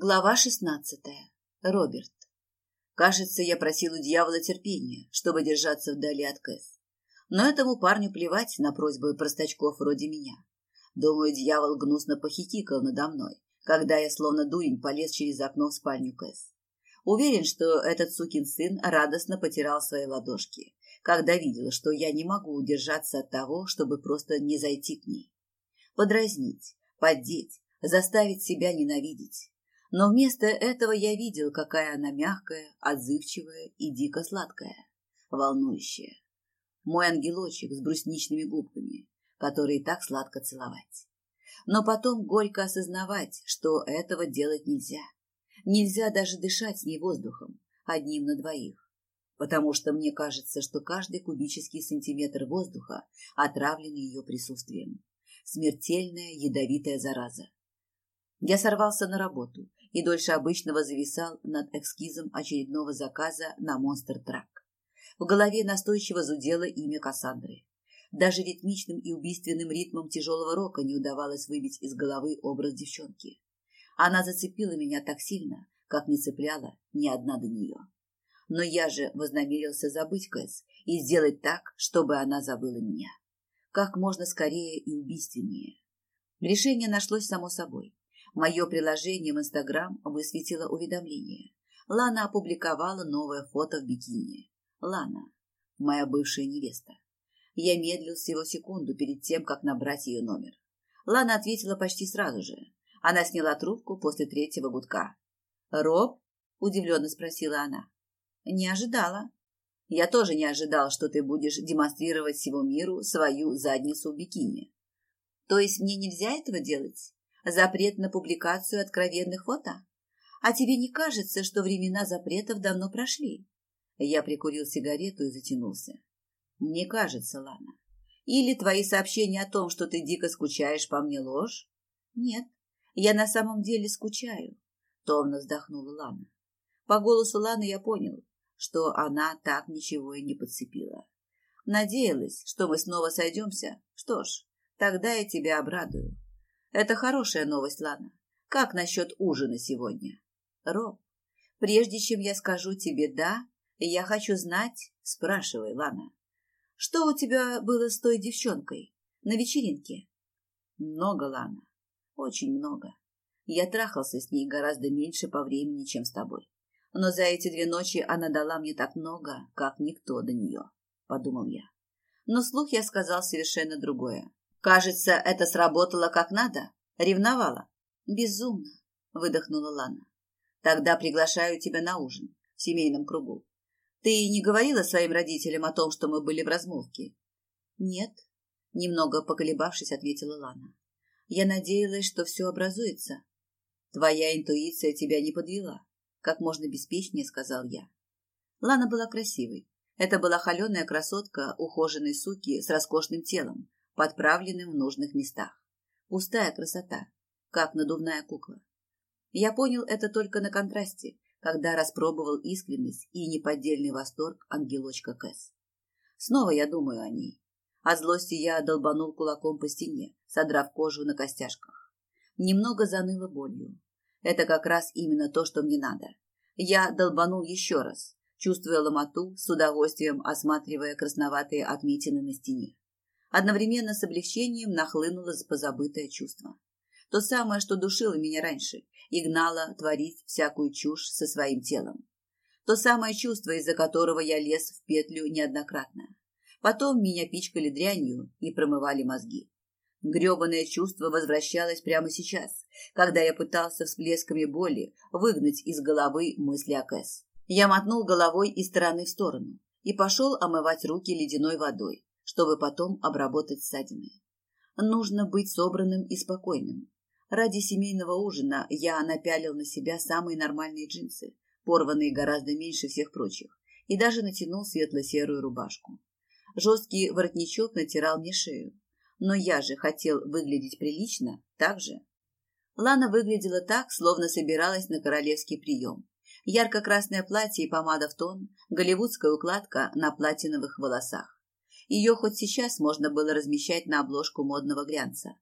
Глава шестнадцатая. Роберт. Кажется, я просил у дьявола терпения, чтобы держаться вдали от Кэс. Но этому парню плевать на просьбы простачков вроде меня. Думаю, дьявол гнусно похихикал надо мной, когда я словно дурень полез через окно в спальню Кэс. Уверен, что этот сукин сын радостно потирал свои ладошки, когда видел, что я не могу удержаться от того, чтобы просто не зайти к ней. Подразнить, поддеть, заставить себя ненавидеть но вместо этого я видел, какая она мягкая, отзывчивая и дико сладкая, волнующая. Мой ангелочек с брусничными губками, которые так сладко целовать. Но потом горько осознавать, что этого делать нельзя. Нельзя даже дышать с ней воздухом, одним на двоих. Потому что мне кажется, что каждый кубический сантиметр воздуха отравлен ее присутствием. Смертельная ядовитая зараза. Я сорвался на работу и дольше обычного зависал над эскизом очередного заказа на монстр-трак. В голове настойчиво зудело имя Кассандры. Даже ритмичным и убийственным ритмом тяжелого рока не удавалось выбить из головы образ девчонки. Она зацепила меня так сильно, как не цепляла ни одна до нее. Но я же вознамерился забыть Кэс и сделать так, чтобы она забыла меня. Как можно скорее и убийственнее. Решение нашлось само собой. Мое приложение в Инстаграм высветило уведомление. Лана опубликовала новое фото в бикини. Лана, моя бывшая невеста. Я медлил всего секунду перед тем, как набрать ее номер. Лана ответила почти сразу же. Она сняла трубку после третьего гудка. «Роб?» – удивленно спросила она. «Не ожидала». «Я тоже не ожидал, что ты будешь демонстрировать всему миру свою задницу в бикини». «То есть мне нельзя этого делать?» Запрет на публикацию откровенных фото? А тебе не кажется, что времена запретов давно прошли? Я прикурил сигарету и затянулся. Мне кажется, Лана. Или твои сообщения о том, что ты дико скучаешь по мне, ложь? Нет, я на самом деле скучаю, томно вздохнула Лана. По голосу Ланы я понял, что она так ничего и не подцепила. Надеялась, что мы снова сойдемся. Что ж, тогда я тебя обрадую. Это хорошая новость, Лана. Как насчет ужина сегодня? Роб, прежде чем я скажу тебе «да», я хочу знать, спрашивай, Лана. Что у тебя было с той девчонкой на вечеринке? Много, Лана. Очень много. Я трахался с ней гораздо меньше по времени, чем с тобой. Но за эти две ночи она дала мне так много, как никто до нее, подумал я. Но слух я сказал совершенно другое. Кажется, это сработало как надо. Ревновала. Безумно, выдохнула Лана. Тогда приглашаю тебя на ужин в семейном кругу. Ты не говорила своим родителям о том, что мы были в размолвке? Нет, немного поколебавшись, ответила Лана. Я надеялась, что все образуется. Твоя интуиция тебя не подвела, как можно беспечнее сказал я. Лана была красивой. Это была холеная красотка ухоженной суки с роскошным телом, подправленным в нужных местах. Пустая красота, как надувная кукла. Я понял это только на контрасте, когда распробовал искренность и неподдельный восторг ангелочка Кэс. Снова я думаю о ней. От злости я долбанул кулаком по стене, содрав кожу на костяшках. Немного заныло болью. Это как раз именно то, что мне надо. Я долбанул еще раз, чувствуя ломоту, с удовольствием осматривая красноватые отметины на стене. Одновременно с облегчением нахлынуло позабытое чувство. То самое, что душило меня раньше и гнало творить всякую чушь со своим телом. То самое чувство, из-за которого я лез в петлю неоднократно. Потом меня пичкали дрянью и промывали мозги. Грёбаное чувство возвращалось прямо сейчас, когда я пытался всплесками боли выгнать из головы мысли о Кэс. Я мотнул головой из стороны в сторону и пошел омывать руки ледяной водой, чтобы потом обработать ссадины. Нужно быть собранным и спокойным. Ради семейного ужина я напялил на себя самые нормальные джинсы, порванные гораздо меньше всех прочих, и даже натянул светло-серую рубашку. Жесткий воротничок натирал мне шею. Но я же хотел выглядеть прилично, так же? Лана выглядела так, словно собиралась на королевский прием. Ярко-красное платье и помада в тон, голливудская укладка на платиновых волосах. Ее хоть сейчас можно было размещать на обложку модного глянца.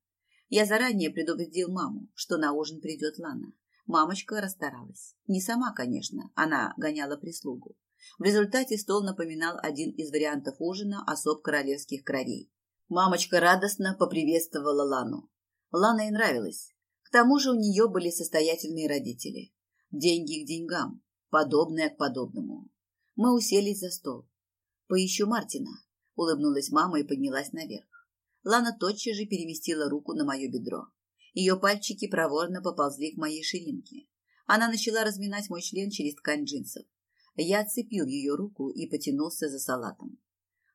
Я заранее предупредил маму, что на ужин придет Лана. Мамочка расстаралась. Не сама, конечно, она гоняла прислугу. В результате стол напоминал один из вариантов ужина особ королевских кровей. Мамочка радостно поприветствовала Лану. Лана ей нравилась. К тому же у нее были состоятельные родители. Деньги к деньгам, подобное к подобному. Мы уселись за стол. «Поищу Мартина», — улыбнулась мама и поднялась наверх. Лана тотчас же переместила руку на мое бедро. Ее пальчики проворно поползли к моей ширинке. Она начала разминать мой член через ткань джинсов. Я отцепил ее руку и потянулся за салатом.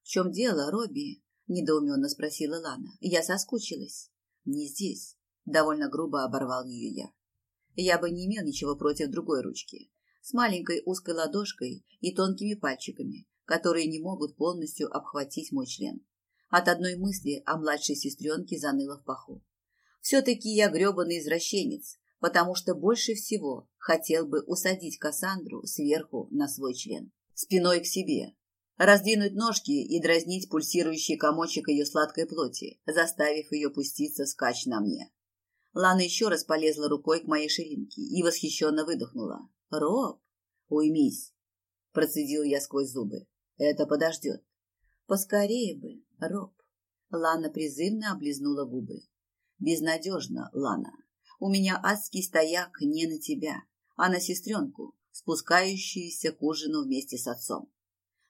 «В чем дело, Робби?» – недоуменно спросила Лана. «Я соскучилась». «Не здесь», – довольно грубо оборвал ее я. Я бы не имел ничего против другой ручки, с маленькой узкой ладошкой и тонкими пальчиками, которые не могут полностью обхватить мой член. От одной мысли о младшей сестренке заныло в паху. Все-таки я гребаный извращенец, потому что больше всего хотел бы усадить Кассандру сверху на свой член, спиной к себе, раздвинуть ножки и дразнить пульсирующий комочек ее сладкой плоти, заставив ее пуститься скач на мне. Лана еще раз полезла рукой к моей ширинке и восхищенно выдохнула. «Роб, уймись!» – процедил я сквозь зубы. «Это подождет». «Поскорее бы, Роб!» Лана призывно облизнула губы. «Безнадежно, Лана. У меня адский стояк не на тебя, а на сестренку, спускающуюся к ужину вместе с отцом».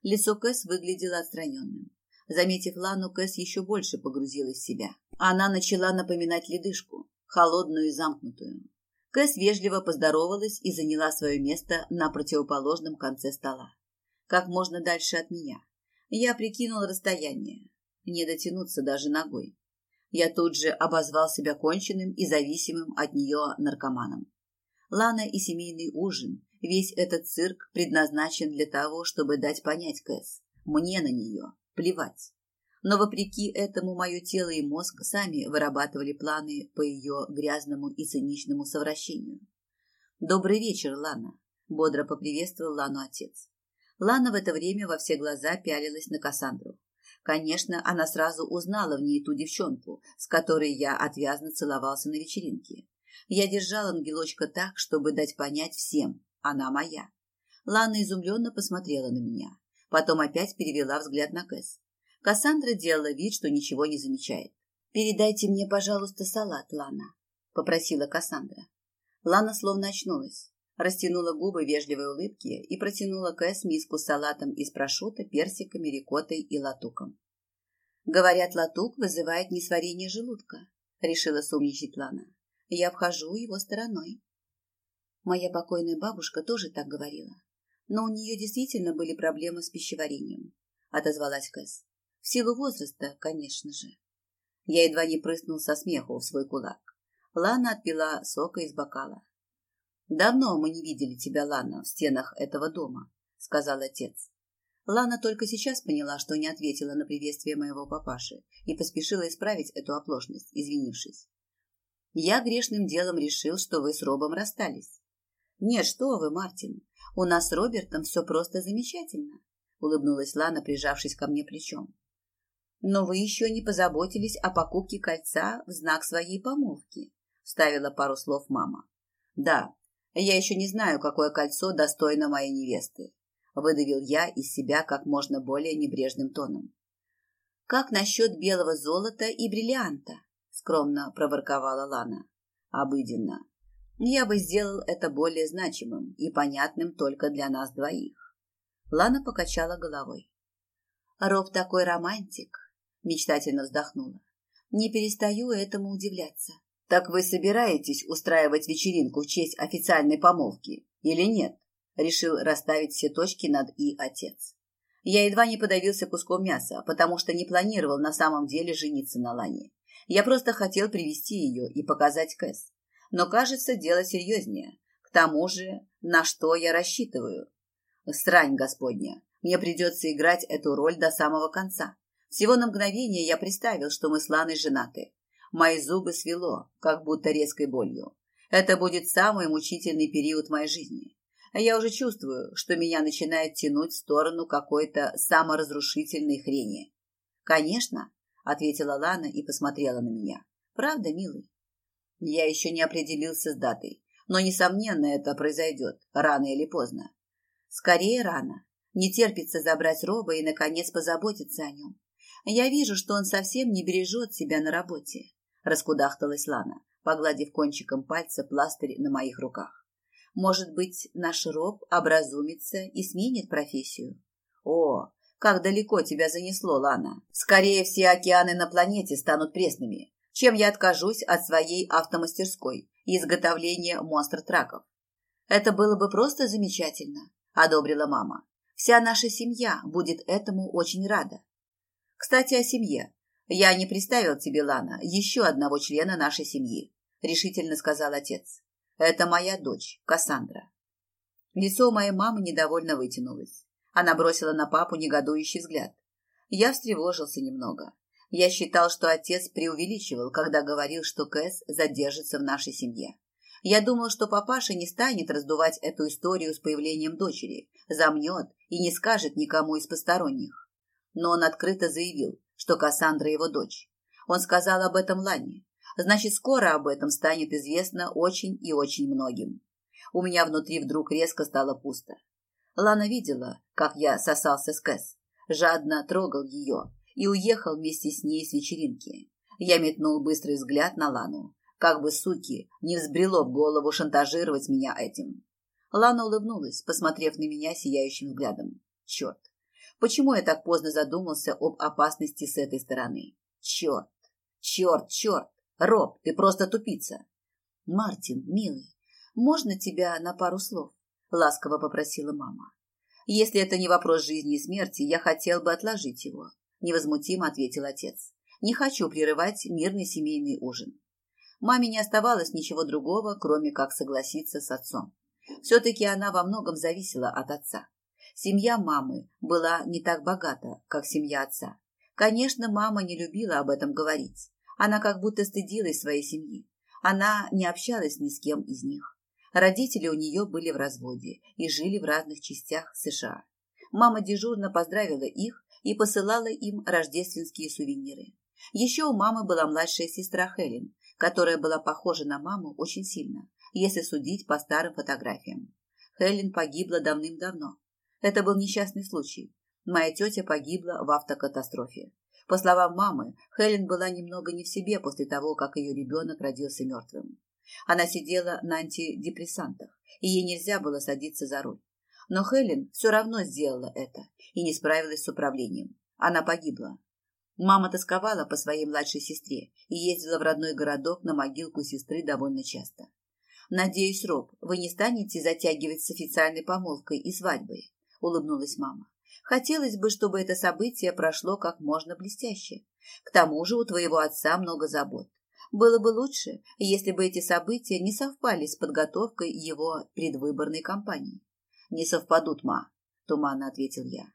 Лицо Кэс выглядело отстраненным. Заметив Лану, Кэс еще больше погрузилась в себя. Она начала напоминать ледышку, холодную и замкнутую. Кэс вежливо поздоровалась и заняла свое место на противоположном конце стола. Как можно дальше от меня. Я прикинул расстояние. Не дотянуться даже ногой. Я тут же обозвал себя конченным и зависимым от нее наркоманом. Лана и семейный ужин, весь этот цирк предназначен для того, чтобы дать понять Кэс. Мне на нее плевать. Но вопреки этому мое тело и мозг сами вырабатывали планы по ее грязному и циничному совращению. «Добрый вечер, Лана», — бодро поприветствовал Лану отец. Лана в это время во все глаза пялилась на Кассандру. Конечно, она сразу узнала в ней ту девчонку, с которой я отвязно целовался на вечеринке. Я держал ангелочка так, чтобы дать понять всем, она моя. Лана изумленно посмотрела на меня, потом опять перевела взгляд на Кэс. Кассандра делала вид, что ничего не замечает. «Передайте мне, пожалуйста, салат, Лана», — попросила Кассандра. Лана словно очнулась, растянула губы вежливой улыбки и протянула Кэс миску с салатом из прошута, персиками, рикоттой и латуком. «Говорят, латук вызывает несварение желудка», — решила сумничать Лана. «Я вхожу его стороной». Моя покойная бабушка тоже так говорила. Но у нее действительно были проблемы с пищеварением, — отозвалась Кэс. В силу возраста, конечно же. Я едва не прыснул со смеху в свой кулак. Лана отпила сока из бокала. «Давно мы не видели тебя, Лана, в стенах этого дома», — сказал отец. Лана только сейчас поняла, что не ответила на приветствие моего папаши и поспешила исправить эту оплошность, извинившись. «Я грешным делом решил, что вы с Робом расстались». «Нет, что вы, Мартин, у нас с Робертом все просто замечательно», — улыбнулась Лана, прижавшись ко мне плечом. Но вы еще не позаботились о покупке кольца в знак своей помолвки, вставила пару слов мама. Да, я еще не знаю, какое кольцо достойно моей невесты, выдавил я из себя как можно более небрежным тоном. Как насчет белого золота и бриллианта? скромно проворковала Лана. Обыденно. Я бы сделал это более значимым и понятным только для нас двоих. Лана покачала головой. Роб такой романтик, мечтательно вздохнула. Не перестаю этому удивляться. Так вы собираетесь устраивать вечеринку в честь официальной помолвки или нет? Решил расставить все точки над «и» отец. Я едва не подавился куском мяса, потому что не планировал на самом деле жениться на Лане. Я просто хотел привести ее и показать Кэс. Но, кажется, дело серьезнее. К тому же, на что я рассчитываю? Срань господня. Мне придется играть эту роль до самого конца. Всего на мгновение я представил, что мы с Ланой женаты. Мои зубы свело, как будто резкой болью. Это будет самый мучительный период моей жизни. Я уже чувствую, что меня начинает тянуть в сторону какой-то саморазрушительной хрени. «Конечно», — ответила Лана и посмотрела на меня. «Правда, милый?» Я еще не определился с датой, Но, несомненно, это произойдет рано или поздно. Скорее рано. Не терпится забрать Роба и, наконец, позаботиться о нем. Я вижу, что он совсем не бережет себя на работе. Раскудахталась Лана, погладив кончиком пальца пластырь на моих руках. Может быть, наш Роб образумится и сменит профессию? О, как далеко тебя занесло, Лана. Скорее все океаны на планете станут пресными, чем я откажусь от своей автомастерской и изготовления монстр-траков. Это было бы просто замечательно, одобрила мама. Вся наша семья будет этому очень рада. Кстати, о семье. Я не представил тебе, Лана, еще одного члена нашей семьи, решительно сказал отец. Это моя дочь, Кассандра. Лицо моей мамы недовольно вытянулось. Она бросила на папу негодующий взгляд. Я встревожился немного. Я считал, что отец преувеличивал, когда говорил, что Кэс задержится в нашей семье. Я думал, что папаша не станет раздувать эту историю с появлением дочери, замнет и не скажет никому из посторонних. Но он открыто заявил, что Кассандра его дочь. Он сказал об этом Лане. Значит, скоро об этом станет известно очень и очень многим. У меня внутри вдруг резко стало пусто. Лана видела, как я сосался с Кэс, жадно трогал ее и уехал вместе с ней с вечеринки. Я метнул быстрый взгляд на Лану, как бы суки не взбрело в голову шантажировать меня этим. Лана улыбнулась, посмотрев на меня сияющим взглядом. Черт, почему я так поздно задумался об опасности с этой стороны? Черт, черт, черт! Роб, ты просто тупица. Мартин, милый, можно тебя на пару слов? Ласково попросила мама. Если это не вопрос жизни и смерти, я хотел бы отложить его. Невозмутимо ответил отец. Не хочу прерывать мирный семейный ужин. Маме не оставалось ничего другого, кроме как согласиться с отцом. Все-таки она во многом зависела от отца. Семья мамы была не так богата, как семья отца. Конечно, мама не любила об этом говорить. Она как будто стыдилась своей семьи. Она не общалась ни с кем из них. Родители у нее были в разводе и жили в разных частях США. Мама дежурно поздравила их и посылала им рождественские сувениры. Еще у мамы была младшая сестра Хелен, которая была похожа на маму очень сильно, если судить по старым фотографиям. Хелен погибла давным-давно. Это был несчастный случай. Моя тетя погибла в автокатастрофе. По словам мамы, Хелен была немного не в себе после того, как ее ребенок родился мертвым. Она сидела на антидепрессантах, и ей нельзя было садиться за руль. Но Хелен все равно сделала это и не справилась с управлением. Она погибла. Мама тосковала по своей младшей сестре и ездила в родной городок на могилку сестры довольно часто. «Надеюсь, Роб, вы не станете затягивать с официальной помолвкой и свадьбой», — улыбнулась мама. Хотелось бы, чтобы это событие прошло как можно блестяще. К тому же у твоего отца много забот. Было бы лучше, если бы эти события не совпали с подготовкой его предвыборной кампании. Не совпадут, ма, туманно ответил я.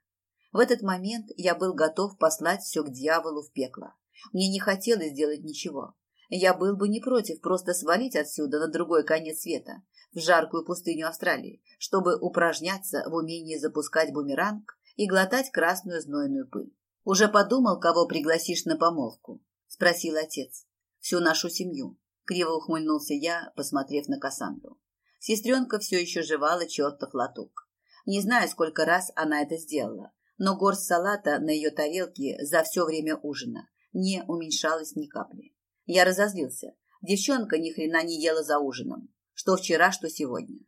В этот момент я был готов послать все к дьяволу в пекло. Мне не хотелось делать ничего. Я был бы не против просто свалить отсюда на другой конец света, в жаркую пустыню Австралии, чтобы упражняться в умении запускать бумеранг и глотать красную знойную пыль. «Уже подумал, кого пригласишь на помолвку?» – спросил отец. «Всю нашу семью», – криво ухмыльнулся я, посмотрев на Кассандру. Сестренка все еще жевала чертов лоток. Не знаю, сколько раз она это сделала, но горсть салата на ее тарелке за все время ужина не уменьшалась ни капли. Я разозлился. Девчонка ни хрена не ела за ужином. Что вчера, что сегодня.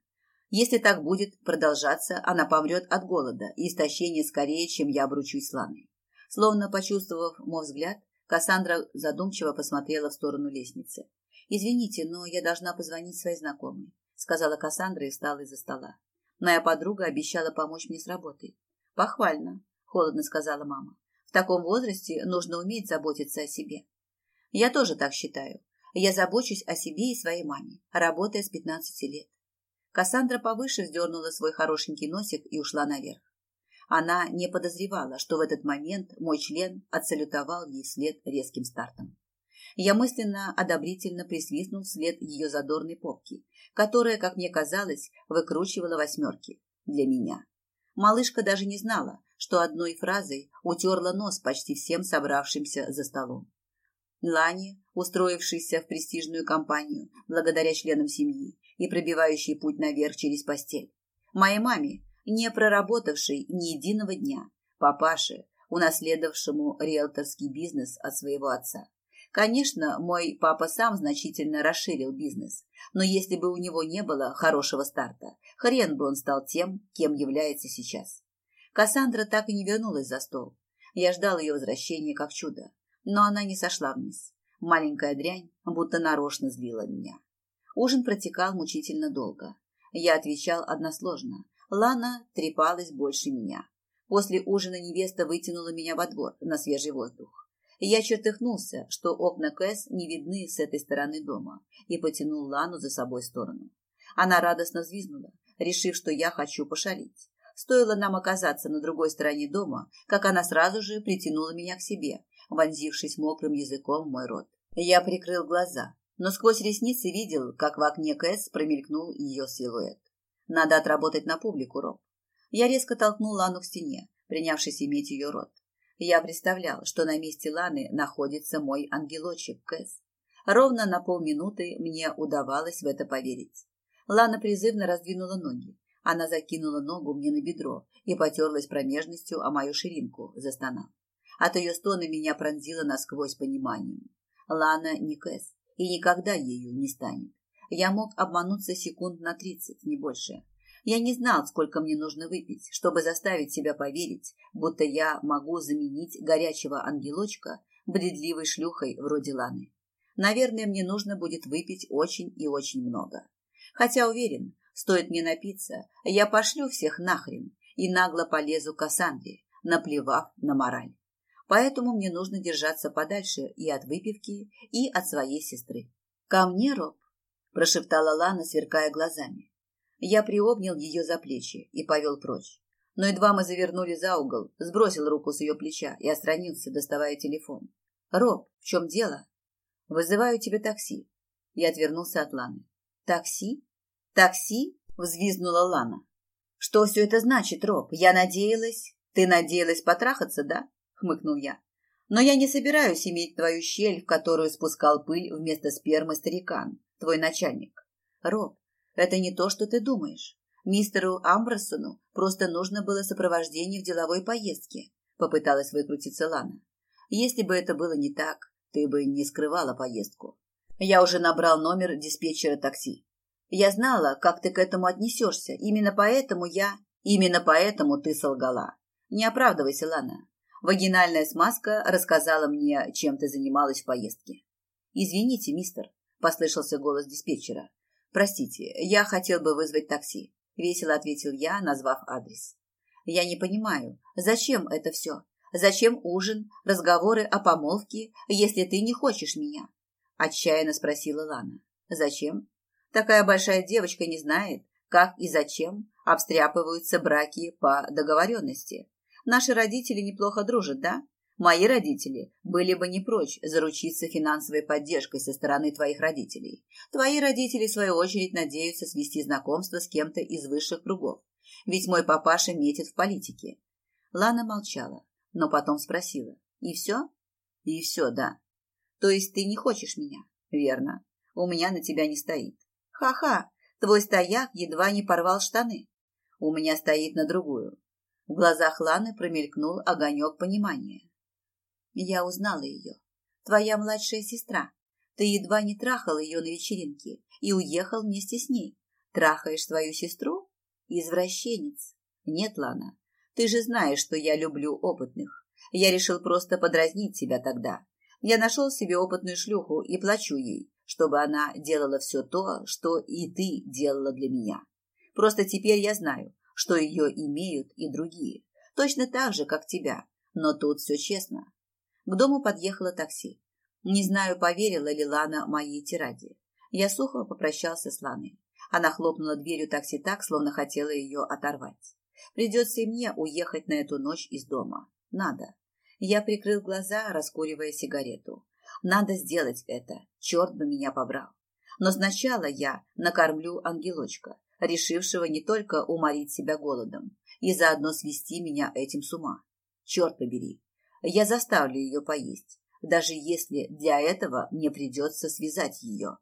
Если так будет продолжаться, она помрет от голода и истощения скорее, чем я обручусь с Ланой. Словно почувствовав мой взгляд, Кассандра задумчиво посмотрела в сторону лестницы. «Извините, но я должна позвонить своей знакомой», — сказала Кассандра и встала из-за стола. Моя подруга обещала помочь мне с работой. «Похвально», — холодно сказала мама. «В таком возрасте нужно уметь заботиться о себе». «Я тоже так считаю. Я забочусь о себе и своей маме, работая с пятнадцати лет. Кассандра повыше вздернула свой хорошенький носик и ушла наверх. Она не подозревала, что в этот момент мой член отсалютовал ей след резким стартом. Я мысленно одобрительно присвистнул вслед ее задорной попки, которая, как мне казалось, выкручивала восьмерки для меня. Малышка даже не знала, что одной фразой утерла нос почти всем собравшимся за столом. Лане, устроившейся в престижную компанию благодаря членам семьи, и пробивающий путь наверх через постель. Моей маме, не проработавшей ни единого дня, папаше, унаследовавшему риэлторский бизнес от своего отца. Конечно, мой папа сам значительно расширил бизнес, но если бы у него не было хорошего старта, хрен бы он стал тем, кем является сейчас. Кассандра так и не вернулась за стол. Я ждал ее возвращения как чудо, но она не сошла вниз. Маленькая дрянь будто нарочно злила меня. Ужин протекал мучительно долго. Я отвечал односложно. Лана трепалась больше меня. После ужина невеста вытянула меня во двор на свежий воздух. Я чертыхнулся, что окна Кэс не видны с этой стороны дома, и потянул Лану за собой сторону. Она радостно взвизгнула, решив, что я хочу пошалить. Стоило нам оказаться на другой стороне дома, как она сразу же притянула меня к себе, вонзившись мокрым языком в мой рот. Я прикрыл глаза, но сквозь ресницы видел, как в окне Кэс промелькнул ее силуэт. Надо отработать на публику, Роб. Я резко толкнул Лану к стене, принявшись иметь ее рот. Я представлял, что на месте Ланы находится мой ангелочек Кэс. Ровно на полминуты мне удавалось в это поверить. Лана призывно раздвинула ноги. Она закинула ногу мне на бедро и потерлась промежностью о мою ширинку, застонав. От ее стона меня пронзило насквозь пониманием. Лана не Кэс и никогда ею не станет. Я мог обмануться секунд на тридцать, не больше. Я не знал, сколько мне нужно выпить, чтобы заставить себя поверить, будто я могу заменить горячего ангелочка бредливой шлюхой вроде Ланы. Наверное, мне нужно будет выпить очень и очень много. Хотя уверен, стоит мне напиться, я пошлю всех нахрен и нагло полезу к Кассандре, наплевав на мораль. Поэтому мне нужно держаться подальше и от выпивки, и от своей сестры. «Ко мне, Роб?» – прошептала Лана, сверкая глазами. Я приобнял ее за плечи и повел прочь. Но едва мы завернули за угол, сбросил руку с ее плеча и отстранился, доставая телефон. «Роб, в чем дело?» «Вызываю тебе такси». Я отвернулся от Ланы. «Такси? Такси?» – взвизгнула Лана. «Что все это значит, Роб? Я надеялась...» «Ты надеялась потрахаться, да?» – хмыкнул я. «Но я не собираюсь иметь твою щель, в которую спускал пыль вместо спермы старикан, твой начальник. Роб, это не то, что ты думаешь. Мистеру Амберсону просто нужно было сопровождение в деловой поездке, попыталась выкрутиться Лана. Если бы это было не так, ты бы не скрывала поездку. Я уже набрал номер диспетчера такси. Я знала, как ты к этому отнесешься. Именно поэтому я... Именно поэтому ты солгала. Не оправдывайся, Лана. Вагинальная смазка рассказала мне, чем ты занималась в поездке. Извините, мистер, послышался голос диспетчера. «Простите, я хотел бы вызвать такси», – весело ответил я, назвав адрес. «Я не понимаю, зачем это все? Зачем ужин, разговоры о помолвке, если ты не хочешь меня?» – отчаянно спросила Лана. «Зачем? Такая большая девочка не знает, как и зачем обстряпываются браки по договоренности. Наши родители неплохо дружат, да? Мои родители были бы не прочь заручиться финансовой поддержкой со стороны твоих родителей. Твои родители, в свою очередь, надеются свести знакомство с кем-то из высших кругов. Ведь мой папаша метит в политике. Лана молчала, но потом спросила. И все? И все, да. То есть ты не хочешь меня? Верно. У меня на тебя не стоит. Ха-ха, твой стояк едва не порвал штаны. У меня стоит на другую. В глазах Ланы промелькнул огонек понимания. Я узнала ее. Твоя младшая сестра. Ты едва не трахал ее на вечеринке и уехал вместе с ней. Трахаешь свою сестру? Извращенец. Нет, Лана, ты же знаешь, что я люблю опытных. Я решил просто подразнить тебя тогда. Я нашел себе опытную шлюху и плачу ей, чтобы она делала все то, что и ты делала для меня. Просто теперь я знаю, что ее имеют и другие, точно так же, как тебя. Но тут все честно. К дому подъехало такси. Не знаю, поверила ли Лана моей тираде. Я сухо попрощался с Ланой. Она хлопнула дверью такси так, словно хотела ее оторвать. Придется и мне уехать на эту ночь из дома. Надо. Я прикрыл глаза, раскуривая сигарету. Надо сделать это. Черт бы меня побрал. Но сначала я накормлю ангелочка, решившего не только уморить себя голодом и заодно свести меня этим с ума. Черт побери, я заставлю ее поесть, даже если для этого мне придется связать ее.